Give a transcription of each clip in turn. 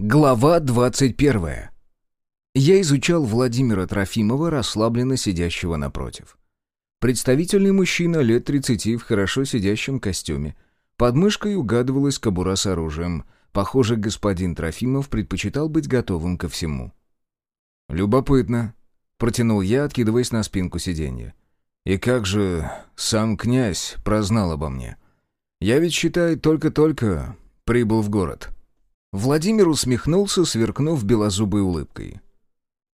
Глава 21. Я изучал Владимира Трофимова, расслабленно сидящего напротив. Представительный мужчина лет 30 в хорошо сидящем костюме. Под мышкой угадывалась кобура с оружием. Похоже, господин Трофимов предпочитал быть готовым ко всему. «Любопытно», — протянул я, откидываясь на спинку сиденья. «И как же сам князь прознал обо мне? Я ведь, считай, только-только прибыл в город». Владимир усмехнулся, сверкнув белозубой улыбкой.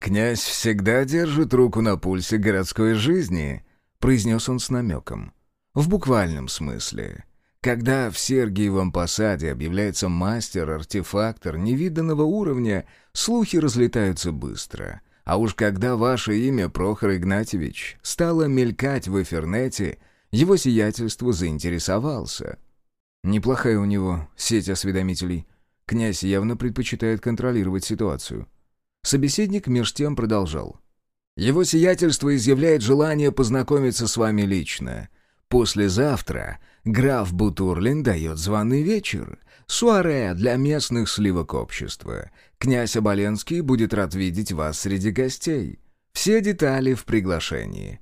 «Князь всегда держит руку на пульсе городской жизни», — произнес он с намеком. «В буквальном смысле. Когда в Сергиевом посаде объявляется мастер-артефактор невиданного уровня, слухи разлетаются быстро. А уж когда ваше имя, Прохор Игнатьевич, стало мелькать в эфирнете, его сиятельство заинтересовался». «Неплохая у него сеть осведомителей». Князь явно предпочитает контролировать ситуацию. Собеседник меж тем продолжал. «Его сиятельство изъявляет желание познакомиться с вами лично. Послезавтра граф Бутурлин дает званый вечер. Суаре для местных сливок общества. Князь Оболенский будет рад видеть вас среди гостей. Все детали в приглашении».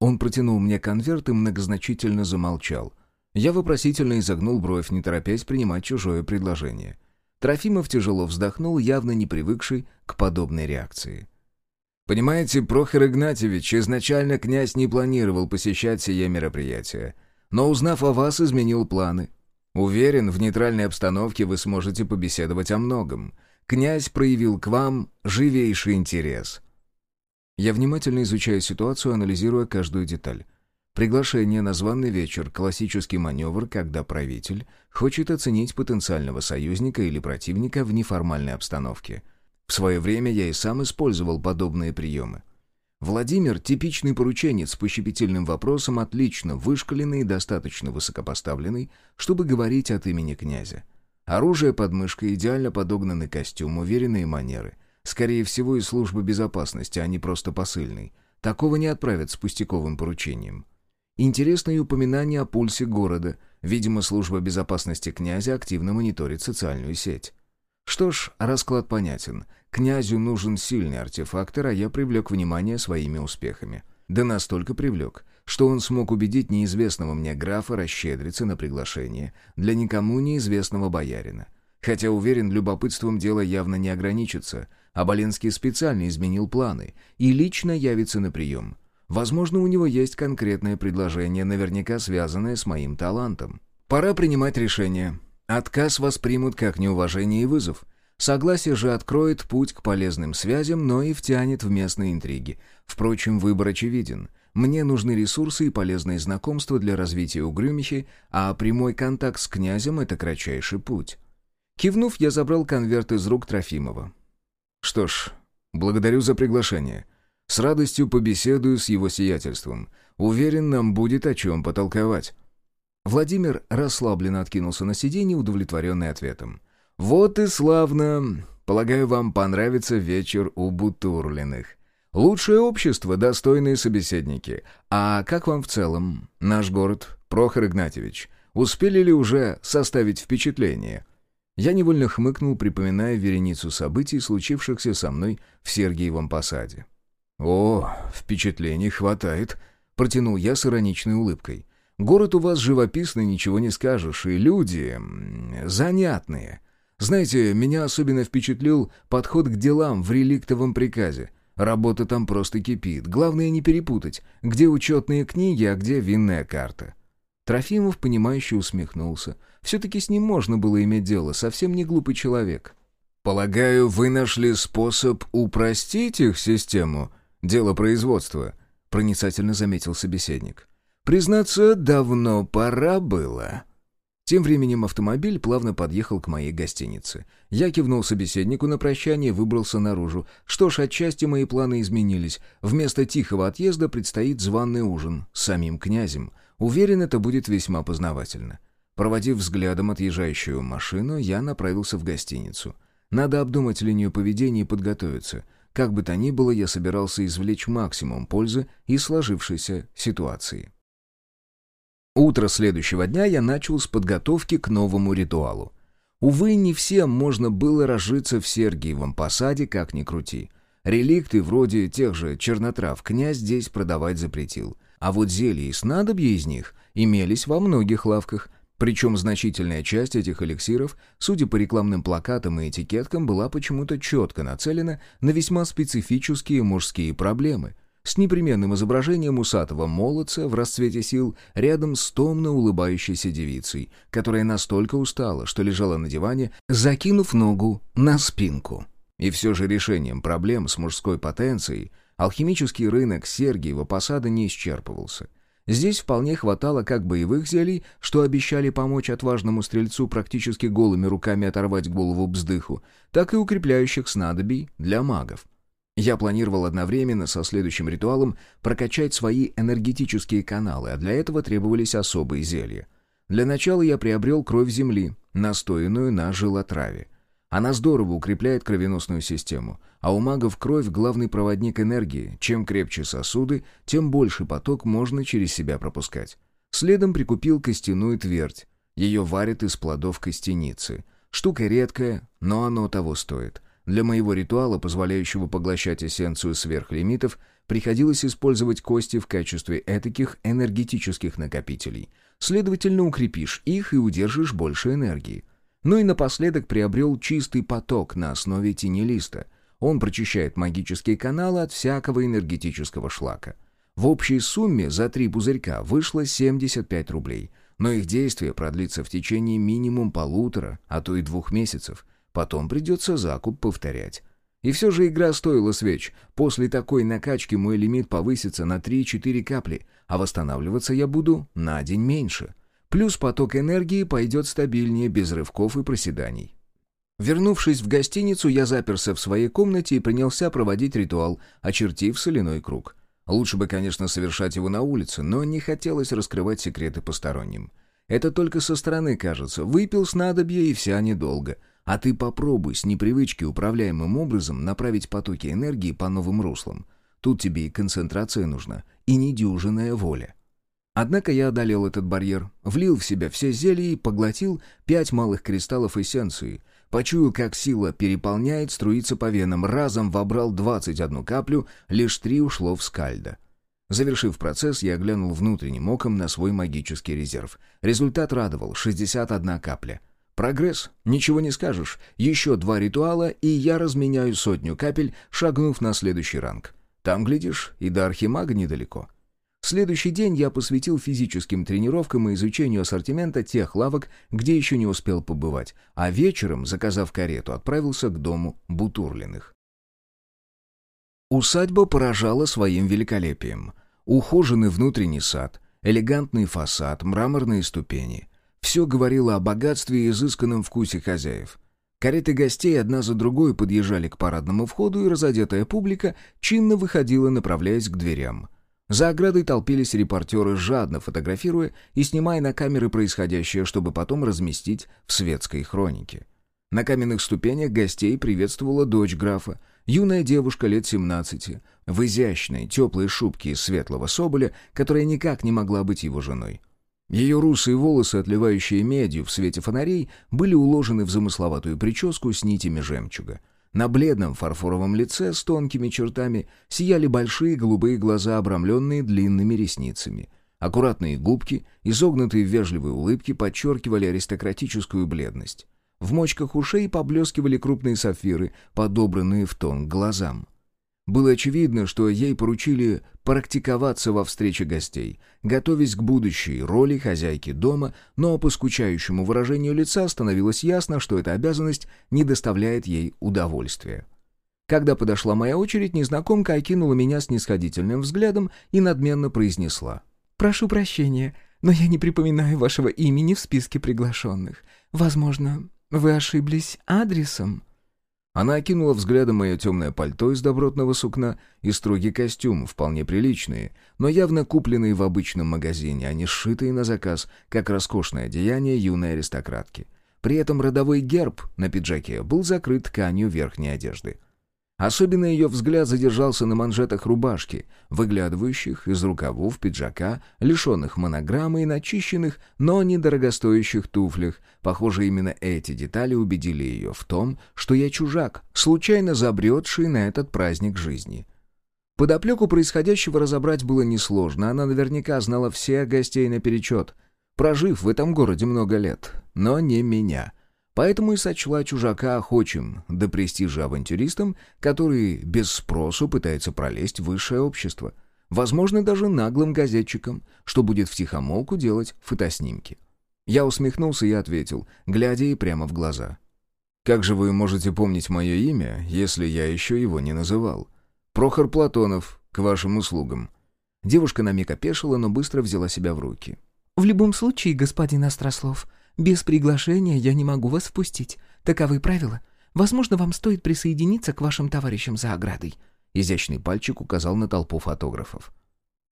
Он протянул мне конверт и многозначительно замолчал. Я вопросительно изогнул бровь, не торопясь принимать чужое предложение. Трофимов тяжело вздохнул, явно не привыкший к подобной реакции. «Понимаете, Прохор Игнатьевич, изначально князь не планировал посещать сие мероприятие, но, узнав о вас, изменил планы. Уверен, в нейтральной обстановке вы сможете побеседовать о многом. Князь проявил к вам живейший интерес». Я внимательно изучаю ситуацию, анализируя каждую деталь. Приглашение на званый вечер – классический маневр, когда правитель хочет оценить потенциального союзника или противника в неформальной обстановке. В свое время я и сам использовал подобные приемы. Владимир – типичный порученец по щепетильным вопросам, отлично вышкаленный и достаточно высокопоставленный, чтобы говорить от имени князя. Оружие под мышкой, идеально подогнанный костюм, уверенные манеры. Скорее всего, из службы безопасности, а не просто посыльный. Такого не отправят с пустяковым поручением. Интересное упоминание о пульсе города. Видимо, служба безопасности князя активно мониторит социальную сеть. Что ж, расклад понятен. Князю нужен сильный артефактор, а я привлек внимание своими успехами. Да настолько привлек, что он смог убедить неизвестного мне графа расщедриться на приглашение для никому неизвестного боярина. Хотя, уверен, любопытством дело явно не ограничится, а Боленский специально изменил планы и лично явится на прием. Возможно, у него есть конкретное предложение, наверняка связанное с моим талантом. Пора принимать решение. Отказ воспримут как неуважение и вызов. Согласие же откроет путь к полезным связям, но и втянет в местные интриги. Впрочем, выбор очевиден. Мне нужны ресурсы и полезные знакомства для развития Угрюмихи, а прямой контакт с князем — это кратчайший путь. Кивнув, я забрал конверт из рук Трофимова. «Что ж, благодарю за приглашение. С радостью побеседую с его сиятельством. Уверен, нам будет о чем потолковать». Владимир расслабленно откинулся на сиденье, удовлетворенный ответом. «Вот и славно. Полагаю, вам понравится вечер у Бутурлиных. Лучшее общество, достойные собеседники. А как вам в целом? Наш город, Прохор Игнатьевич. Успели ли уже составить впечатление?» Я невольно хмыкнул, припоминая вереницу событий, случившихся со мной в Сергиевом посаде. «О, впечатлений хватает», — протянул я с ироничной улыбкой. «Город у вас живописный, ничего не скажешь, и люди... занятные. Знаете, меня особенно впечатлил подход к делам в реликтовом приказе. Работа там просто кипит. Главное не перепутать, где учетные книги, а где винная карта». Трофимов, понимающе усмехнулся. Все-таки с ним можно было иметь дело, совсем не глупый человек. «Полагаю, вы нашли способ упростить их систему?» Дело производства», — проницательно заметил собеседник. «Признаться, давно пора было». Тем временем автомобиль плавно подъехал к моей гостинице. Я кивнул собеседнику на прощание выбрался наружу. Что ж, отчасти мои планы изменились. Вместо тихого отъезда предстоит званый ужин с самим князем. Уверен, это будет весьма познавательно. Проводив взглядом отъезжающую машину, я направился в гостиницу. Надо обдумать линию поведения и подготовиться. Как бы то ни было, я собирался извлечь максимум пользы из сложившейся ситуации. Утро следующего дня я начал с подготовки к новому ритуалу. Увы, не всем можно было разжиться в Сергиевом посаде, как ни крути. Реликты вроде тех же чернотрав князь здесь продавать запретил. А вот зелья и снадобья из них имелись во многих лавках – причем значительная часть этих эликсиров, судя по рекламным плакатам и этикеткам, была почему-то четко нацелена на весьма специфические мужские проблемы, с непременным изображением усатого молодца в расцвете сил рядом с томно улыбающейся девицей, которая настолько устала, что лежала на диване, закинув ногу на спинку. И все же решением проблем с мужской потенцией алхимический рынок Сергиева посада не исчерпывался – Здесь вполне хватало как боевых зелий, что обещали помочь отважному стрельцу практически голыми руками оторвать голову бздыху, так и укрепляющих снадобий для магов. Я планировал одновременно со следующим ритуалом прокачать свои энергетические каналы, а для этого требовались особые зелья. Для начала я приобрел кровь земли, настоянную на жилотраве. Она здорово укрепляет кровеносную систему, а у магов кровь – главный проводник энергии. Чем крепче сосуды, тем больше поток можно через себя пропускать. Следом прикупил костяную твердь. Ее варят из плодов костяницы. Штука редкая, но оно того стоит. Для моего ритуала, позволяющего поглощать эссенцию сверхлимитов, приходилось использовать кости в качестве этаких энергетических накопителей. Следовательно, укрепишь их и удержишь больше энергии. Ну и напоследок приобрел чистый поток на основе тенелиста. Он прочищает магические каналы от всякого энергетического шлака. В общей сумме за три пузырька вышло 75 рублей, но их действие продлится в течение минимум полутора, а то и двух месяцев. Потом придется закуп повторять. И все же игра стоила свеч. После такой накачки мой лимит повысится на 3-4 капли, а восстанавливаться я буду на день меньше. Плюс поток энергии пойдет стабильнее, без рывков и проседаний. Вернувшись в гостиницу, я заперся в своей комнате и принялся проводить ритуал, очертив соляной круг. Лучше бы, конечно, совершать его на улице, но не хотелось раскрывать секреты посторонним. Это только со стороны кажется. Выпил снадобье и вся недолго. А ты попробуй с непривычки управляемым образом направить потоки энергии по новым руслам. Тут тебе и концентрация нужна, и недюжинная воля. Однако я одолел этот барьер, влил в себя все зелья и поглотил пять малых кристаллов эссенции. Почуял, как сила переполняет, струится по венам, разом вобрал 21 каплю, лишь три ушло в скальдо. Завершив процесс, я глянул внутренним оком на свой магический резерв. Результат радовал — 61 капля. Прогресс, ничего не скажешь. Еще два ритуала, и я разменяю сотню капель, шагнув на следующий ранг. Там, глядишь, и до архимага недалеко. Следующий день я посвятил физическим тренировкам и изучению ассортимента тех лавок, где еще не успел побывать, а вечером, заказав карету, отправился к дому Бутурлиных. Усадьба поражала своим великолепием. Ухоженный внутренний сад, элегантный фасад, мраморные ступени. Все говорило о богатстве и изысканном вкусе хозяев. Кареты гостей одна за другой подъезжали к парадному входу, и разодетая публика чинно выходила, направляясь к дверям. За оградой толпились репортеры, жадно фотографируя и снимая на камеры происходящее, чтобы потом разместить в светской хронике. На каменных ступенях гостей приветствовала дочь графа, юная девушка лет 17, в изящной, теплой шубке из светлого соболя, которая никак не могла быть его женой. Ее русые волосы, отливающие медью в свете фонарей, были уложены в замысловатую прическу с нитями жемчуга — на бледном фарфоровом лице с тонкими чертами сияли большие голубые глаза, обрамленные длинными ресницами. Аккуратные губки, изогнутые в вежливой улыбке, подчеркивали аристократическую бледность. В мочках ушей поблескивали крупные сапфиры, подобранные в тон к глазам. Было очевидно, что ей поручили практиковаться во встрече гостей, готовясь к будущей роли хозяйки дома, но по скучающему выражению лица становилось ясно, что эта обязанность не доставляет ей удовольствия. Когда подошла моя очередь, незнакомка окинула меня снисходительным взглядом и надменно произнесла. «Прошу прощения, но я не припоминаю вашего имени в списке приглашенных. Возможно, вы ошиблись адресом?» Она окинула взглядом мое темное пальто из добротного сукна и строгий костюм, вполне приличные, но явно купленные в обычном магазине, а не сшитые на заказ, как роскошное одеяние юной аристократки. При этом родовой герб на пиджаке был закрыт тканью верхней одежды. Особенно ее взгляд задержался на манжетах рубашки, выглядывающих из рукавов пиджака, лишенных монограммы и начищенных, но недорогостоящих туфлях. Похоже, именно эти детали убедили ее в том, что я чужак, случайно забретший на этот праздник жизни. Подоплеку происходящего разобрать было несложно, она наверняка знала всех гостей наперечет, прожив в этом городе много лет, но не меня — Поэтому и сочла чужака охочим, до престижа авантюристом, который без спросу пытается пролезть в высшее общество. Возможно, даже наглым газетчиком, что будет втихомолку делать фотоснимки. Я усмехнулся и ответил, глядя ей прямо в глаза. «Как же вы можете помнить мое имя, если я еще его не называл? Прохор Платонов, к вашим услугам». Девушка на миг опешила, но быстро взяла себя в руки. «В любом случае, господин Острослов, без приглашения я не могу вас впустить. Таковы правила. Возможно, вам стоит присоединиться к вашим товарищам за оградой». Изящный пальчик указал на толпу фотографов.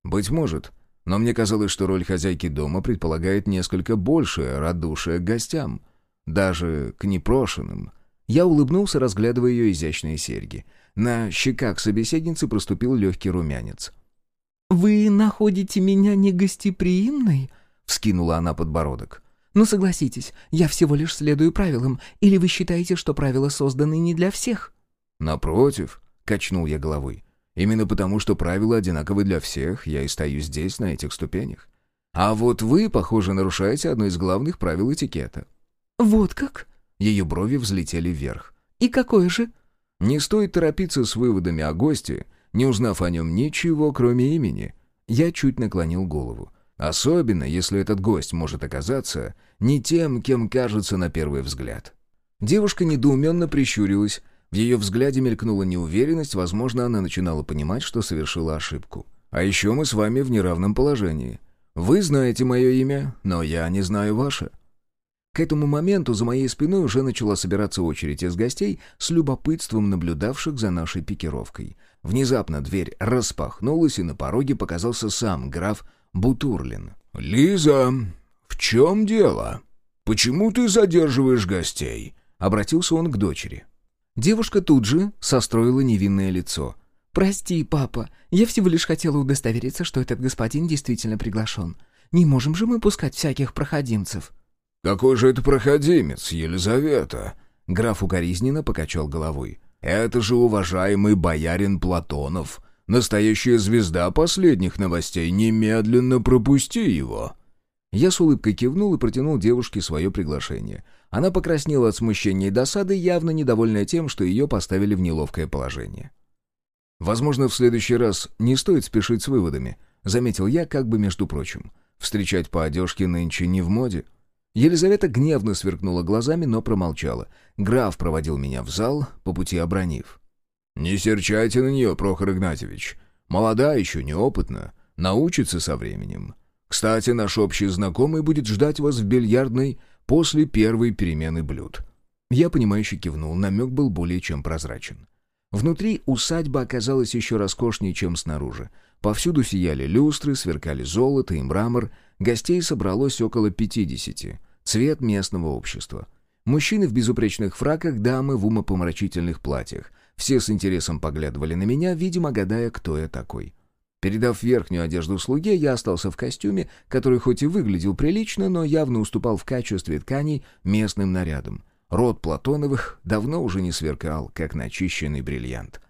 «Быть может, но мне казалось, что роль хозяйки дома предполагает несколько большее радушие к гостям, даже к непрошенным». Я улыбнулся, разглядывая ее изящные серьги. На щеках собеседницы проступил легкий румянец. «Вы находите меня негостеприимной?» — вскинула она подбородок. Но согласитесь, я всего лишь следую правилам, или вы считаете, что правила созданы не для всех?» «Напротив», — качнул я головой. «Именно потому, что правила одинаковы для всех, я и стою здесь, на этих ступенях. А вот вы, похоже, нарушаете одно из главных правил этикета». «Вот как?» Ее брови взлетели вверх. «И какое же?» «Не стоит торопиться с выводами о госте, не узнав о нем ничего, кроме имени». Я чуть наклонил голову. Особенно, если этот гость может оказаться не тем, кем кажется на первый взгляд. Девушка недоуменно прищурилась. В ее взгляде мелькнула неуверенность, возможно, она начинала понимать, что совершила ошибку. «А еще мы с вами в неравном положении. Вы знаете мое имя, но я не знаю ваше». К этому моменту за моей спиной уже начала собираться очередь из гостей, с любопытством наблюдавших за нашей пикировкой. Внезапно дверь распахнулась, и на пороге показался сам граф Бутурлин. «Лиза, в чем дело? Почему ты задерживаешь гостей?» Обратился он к дочери. Девушка тут же состроила невинное лицо. «Прости, папа, я всего лишь хотела удостовериться, что этот господин действительно приглашен. Не можем же мы пускать всяких проходимцев». «Какой же это проходимец, Елизавета?» Граф укоризненно покачал головой. «Это же уважаемый боярин Платонов, Настоящая звезда последних новостей. Немедленно пропусти его!» Я с улыбкой кивнул и протянул девушке свое приглашение. Она покраснела от смущения и досады, явно недовольная тем, что ее поставили в неловкое положение. «Возможно, в следующий раз не стоит спешить с выводами», — заметил я, как бы между прочим. «Встречать по одежке нынче не в моде». Елизавета гневно сверкнула глазами, но промолчала. Граф проводил меня в зал, по пути обронив. «Не серчайте на нее, Прохор Игнатьевич. Молода еще, неопытна, научится со временем. Кстати, наш общий знакомый будет ждать вас в бильярдной после первой перемены блюд». Я, понимающе кивнул, намек был более чем прозрачен. Внутри усадьба оказалась еще роскошнее, чем снаружи. Повсюду сияли люстры, сверкали золото и мрамор. Гостей собралось около пятидесяти. Цвет местного общества. Мужчины в безупречных фраках, дамы в умопомрачительных платьях. Все с интересом поглядывали на меня, видимо, гадая, кто я такой. Передав верхнюю одежду слуге, я остался в костюме, который хоть и выглядел прилично, но явно уступал в качестве тканей местным нарядам. Род Платоновых давно уже не сверкал, как начищенный бриллиант.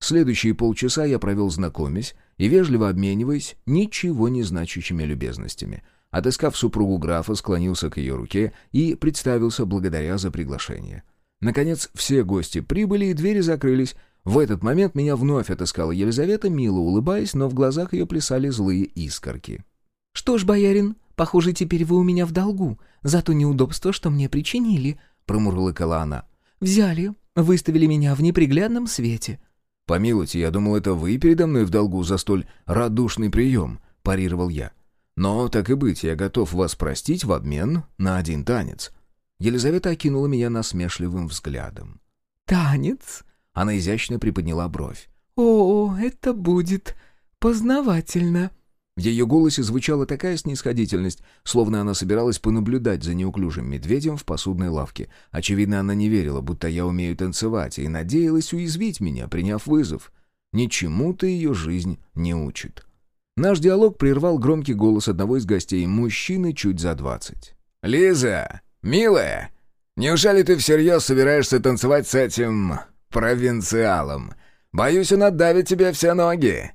Следующие полчаса я провел знакомясь и вежливо обмениваясь ничего не значащими любезностями. Отыскав супругу графа, склонился к ее руке и представился благодаря за приглашение. Наконец, все гости прибыли, и двери закрылись. В этот момент меня вновь отыскала Елизавета, мило улыбаясь, но в глазах ее плясали злые искорки. «Что ж, боярин, похоже, теперь вы у меня в долгу за то неудобство, что мне причинили», — промурлыкала она. «Взяли, выставили меня в неприглядном свете». «Помилуйте, я думал, это вы передо мной в долгу за столь радушный прием», — парировал я. «Но, так и быть, я готов вас простить в обмен на один танец». Елизавета окинула меня насмешливым взглядом. «Танец?» Она изящно приподняла бровь. «О, это будет познавательно». В ее голосе звучала такая снисходительность, словно она собиралась понаблюдать за неуклюжим медведем в посудной лавке. Очевидно, она не верила, будто я умею танцевать, и надеялась уязвить меня, приняв вызов. Ничему-то ее жизнь не учит. Наш диалог прервал громкий голос одного из гостей, мужчины чуть за двадцать. «Лиза, милая, неужели ты всерьез собираешься танцевать с этим провинциалом? Боюсь, он отдавит тебе все ноги».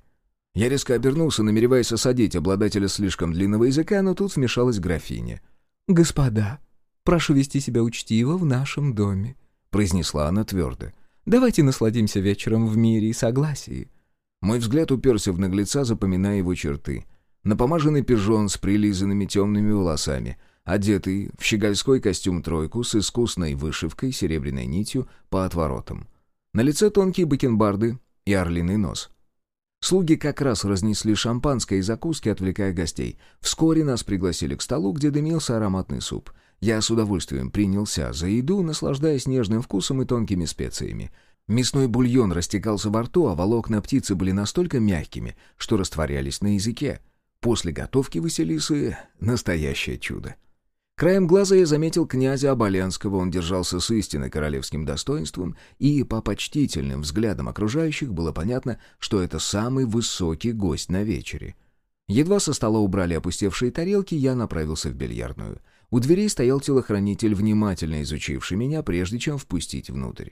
Я резко обернулся, намереваясь осадить обладателя слишком длинного языка, но тут вмешалась графиня. «Господа, прошу вести себя учтиво в нашем доме», — произнесла она твердо. «Давайте насладимся вечером в мире и согласии». Мой взгляд уперся в наглеца, запоминая его черты. Напомаженный пижон с прилизанными темными волосами, одетый в щегольской костюм-тройку с искусной вышивкой серебряной нитью по отворотам. На лице тонкие бакенбарды и орлиный нос. Слуги как раз разнесли шампанское и закуски, отвлекая гостей. Вскоре нас пригласили к столу, где дымился ароматный суп. Я с удовольствием принялся за еду, наслаждаясь нежным вкусом и тонкими специями. Мясной бульон растекался во рту, а волокна птицы были настолько мягкими, что растворялись на языке. После готовки Василисы — настоящее чудо. Краем глаза я заметил князя Оболенского, он держался с истинно королевским достоинством, и по почтительным взглядам окружающих было понятно, что это самый высокий гость на вечере. Едва со стола убрали опустевшие тарелки, я направился в бильярдную. У дверей стоял телохранитель, внимательно изучивший меня, прежде чем впустить внутрь.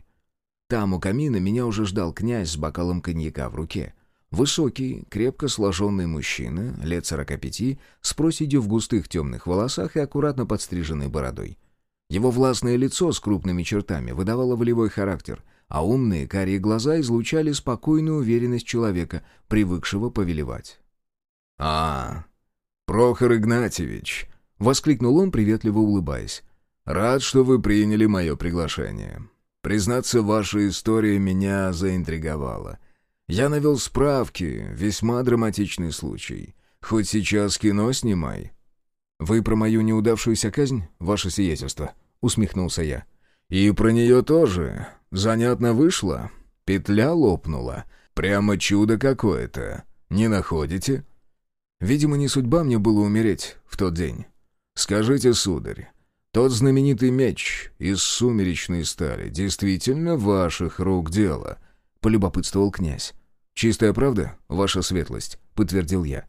Там, у камина, меня уже ждал князь с бокалом коньяка в руке — Высокий, крепко сложенный мужчина, лет сорока пяти, с проседью в густых темных волосах и аккуратно подстриженной бородой. Его властное лицо с крупными чертами выдавало волевой характер, а умные карие глаза излучали спокойную уверенность человека, привыкшего повелевать. «А, Прохор Игнатьевич!» — воскликнул он, приветливо улыбаясь. «Рад, что вы приняли мое приглашение. Признаться, ваша история меня заинтриговала». Я навел справки, весьма драматичный случай. Хоть сейчас кино снимай». «Вы про мою неудавшуюся казнь, ваше сиятельство?» — усмехнулся я. «И про нее тоже. Занятно вышло. Петля лопнула. Прямо чудо какое-то. Не находите?» «Видимо, не судьба мне было умереть в тот день. Скажите, сударь, тот знаменитый меч из сумеречной стали действительно ваших рук дело?» — полюбопытствовал князь. «Чистая правда, ваша светлость», — подтвердил я.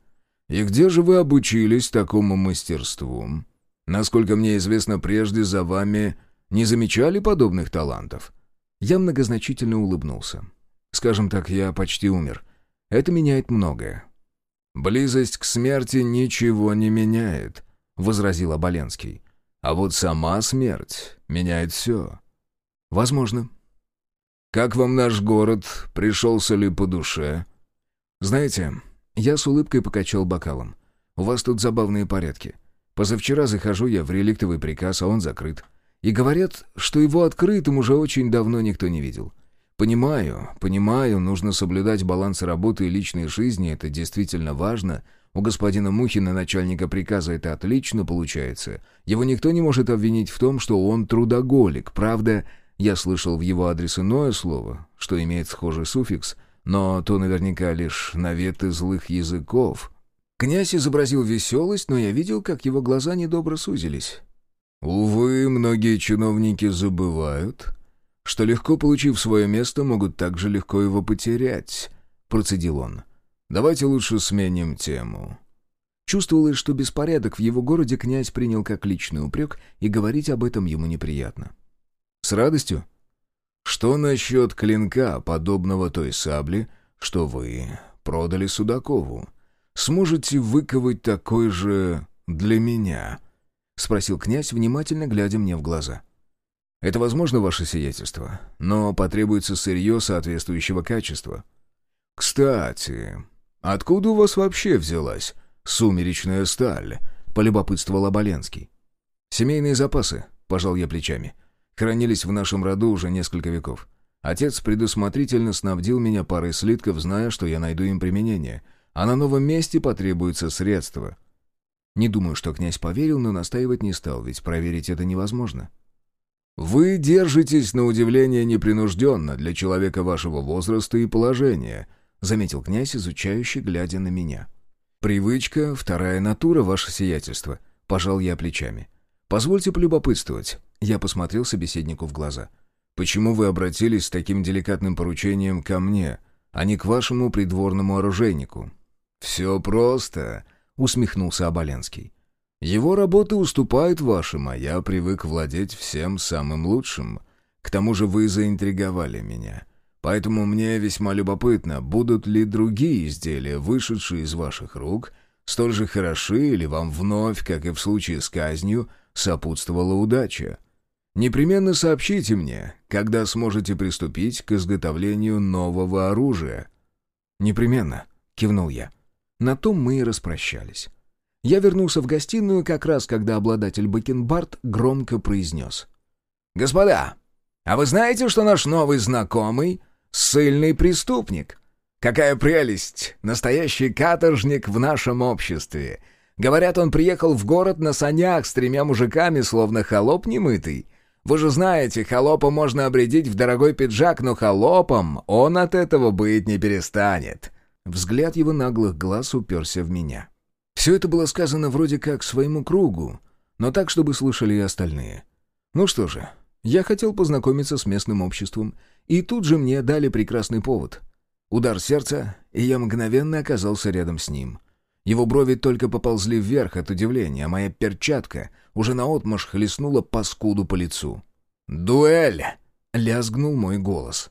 «И где же вы обучились такому мастерству? Насколько мне известно, прежде за вами не замечали подобных талантов?» Я многозначительно улыбнулся. «Скажем так, я почти умер. Это меняет многое». «Близость к смерти ничего не меняет», — возразил Оболенский. «А вот сама смерть меняет все». «Возможно», «Как вам наш город? Пришелся ли по душе?» «Знаете, я с улыбкой покачал бокалом. У вас тут забавные порядки. Позавчера захожу я в реликтовый приказ, а он закрыт. И говорят, что его открытым уже очень давно никто не видел. Понимаю, понимаю, нужно соблюдать баланс работы и личной жизни, это действительно важно. У господина Мухина, начальника приказа, это отлично получается. Его никто не может обвинить в том, что он трудоголик, правда, я слышал в его адрес иное слово, что имеет схожий суффикс, но то наверняка лишь наветы злых языков. Князь изобразил веселость, но я видел, как его глаза недобро сузились. «Увы, многие чиновники забывают, что легко получив свое место, могут так же легко его потерять», — процедил он. «Давайте лучше сменим тему». Чувствовалось, что беспорядок в его городе князь принял как личный упрек, и говорить об этом ему неприятно. С радостью? Что насчет клинка, подобного той сабли, что вы продали Судакову? Сможете выковать такой же для меня?» — спросил князь, внимательно глядя мне в глаза. «Это возможно, ваше сиятельство, но потребуется сырье соответствующего качества. Кстати, откуда у вас вообще взялась сумеречная сталь?» — полюбопытствовал Оболенский. «Семейные запасы», — пожал я плечами хранились в нашем роду уже несколько веков. Отец предусмотрительно снабдил меня парой слитков, зная, что я найду им применение, а на новом месте потребуются средства. Не думаю, что князь поверил, но настаивать не стал, ведь проверить это невозможно. «Вы держитесь, на удивление, непринужденно для человека вашего возраста и положения», заметил князь, изучающий, глядя на меня. «Привычка, вторая натура, ваше сиятельство», — пожал я плечами. «Позвольте полюбопытствовать». Я посмотрел собеседнику в глаза. «Почему вы обратились с таким деликатным поручением ко мне, а не к вашему придворному оружейнику?» «Все просто», — усмехнулся Оболенский. «Его работы уступают вашим, а я привык владеть всем самым лучшим. К тому же вы заинтриговали меня. Поэтому мне весьма любопытно, будут ли другие изделия, вышедшие из ваших рук, столь же хороши или вам вновь, как и в случае с казнью, сопутствовала удача. Непременно сообщите мне, когда сможете приступить к изготовлению нового оружия». «Непременно», — кивнул я. На том мы и распрощались. Я вернулся в гостиную как раз, когда обладатель бакенбард громко произнес. «Господа, а вы знаете, что наш новый знакомый — сильный преступник? Какая прелесть! Настоящий каторжник в нашем обществе. Говорят, он приехал в город на санях с тремя мужиками, словно холоп немытый. Вы же знаете, холопа можно обредить в дорогой пиджак, но холопом он от этого быть не перестанет». Взгляд его наглых глаз уперся в меня. Все это было сказано вроде как своему кругу, но так, чтобы слышали и остальные. Ну что же, я хотел познакомиться с местным обществом, и тут же мне дали прекрасный повод. Удар сердца, и я мгновенно оказался рядом с ним. Его брови только поползли вверх от удивления, а моя перчатка уже наотмашь хлестнула паскуду по лицу. «Дуэль!» — лязгнул мой голос.